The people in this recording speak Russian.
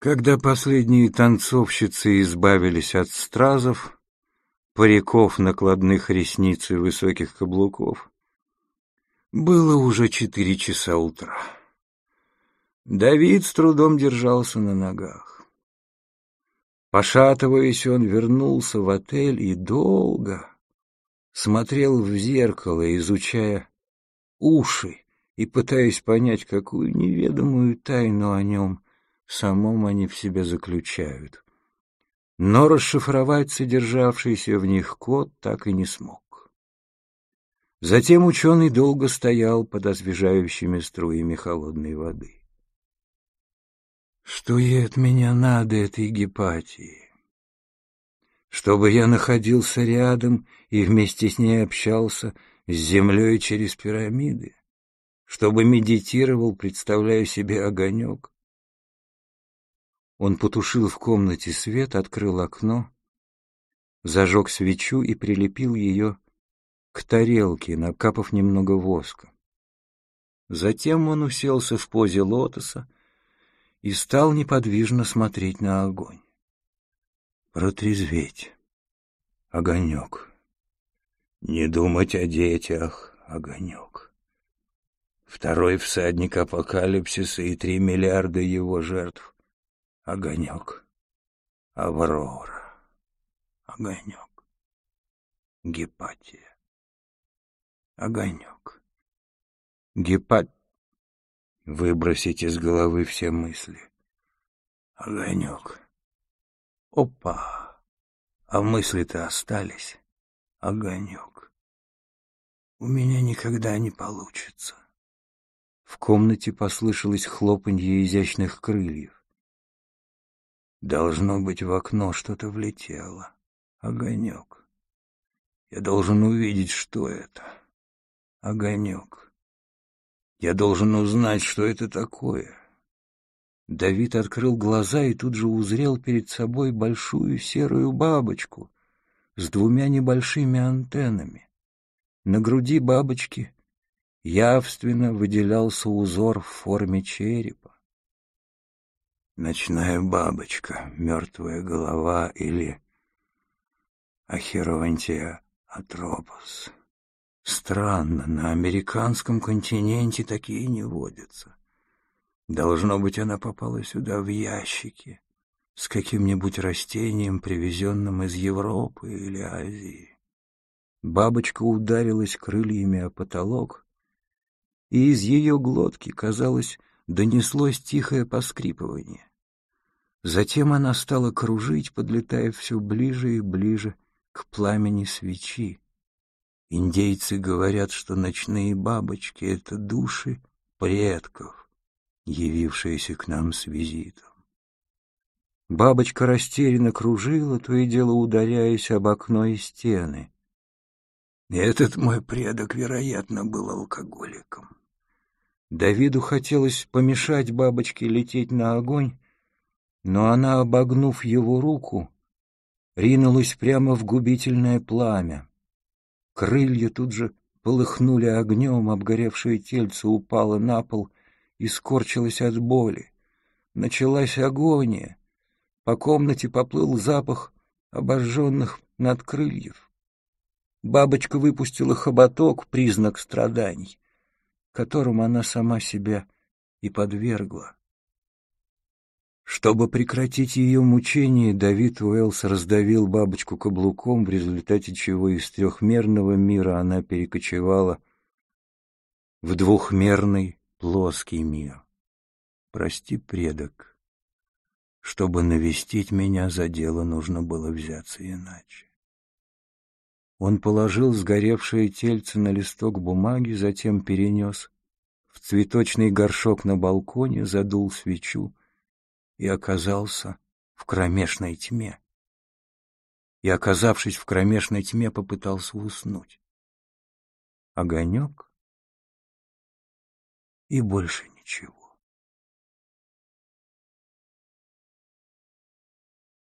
Когда последние танцовщицы избавились от стразов, париков, накладных ресниц и высоких каблуков, было уже четыре часа утра. Давид с трудом держался на ногах. Пошатываясь, он вернулся в отель и долго смотрел в зеркало, изучая уши и пытаясь понять, какую неведомую тайну о нем самом они в себе заключают. Но расшифровать содержавшийся в них код так и не смог. Затем ученый долго стоял под освежающими струями холодной воды. Что ей от меня надо, этой гепатии? Чтобы я находился рядом и вместе с ней общался с землей через пирамиды? Чтобы медитировал, представляя себе огонек? Он потушил в комнате свет, открыл окно, зажег свечу и прилепил ее к тарелке, накапав немного воска. Затем он уселся в позе лотоса и стал неподвижно смотреть на огонь. Протрезветь. Огонек. Не думать о детях. Огонек. Второй всадник апокалипсиса и три миллиарда его жертв. Огонек. Аврора. Огонек. Гепатия. Огонек. Гепат... Выбросить из головы все мысли. Огонек. Опа! А мысли-то остались. Огонек. У меня никогда не получится. В комнате послышалось хлопанье изящных крыльев. Должно быть, в окно что-то влетело. Огонек. Я должен увидеть, что это. Огонек. Я должен узнать, что это такое. Давид открыл глаза и тут же узрел перед собой большую серую бабочку с двумя небольшими антеннами. На груди бабочки явственно выделялся узор в форме черепа. Ночная бабочка, мертвая голова или Ахеронтия атропос. Странно, на американском континенте такие не водятся. Должно быть, она попала сюда в ящике с каким-нибудь растением, привезенным из Европы или Азии. Бабочка ударилась крыльями о потолок, и из ее глотки, казалось, донеслось тихое поскрипывание. Затем она стала кружить, подлетая все ближе и ближе к пламени свечи. Индейцы говорят, что ночные бабочки — это души предков, явившиеся к нам с визитом. Бабочка растерянно кружила, то и дело ударяясь об окно и стены. Этот мой предок, вероятно, был алкоголиком. Давиду хотелось помешать бабочке лететь на огонь, но она, обогнув его руку, ринулась прямо в губительное пламя. Крылья тут же полыхнули огнем, обгоревшее тельце упало на пол и скорчилось от боли. Началась агония. По комнате поплыл запах обожженных надкрыльев. Бабочка выпустила хоботок, признак страданий, которым она сама себя и подвергла. Чтобы прекратить ее мучение, Давид Уэллс раздавил бабочку каблуком, в результате чего из трехмерного мира она перекочевала в двухмерный плоский мир. Прости, предок, чтобы навестить меня за дело, нужно было взяться иначе. Он положил сгоревшее тельце на листок бумаги, затем перенес в цветочный горшок на балконе, задул свечу, и оказался в кромешной тьме. И, оказавшись в кромешной тьме, попытался уснуть. Огонек и больше ничего.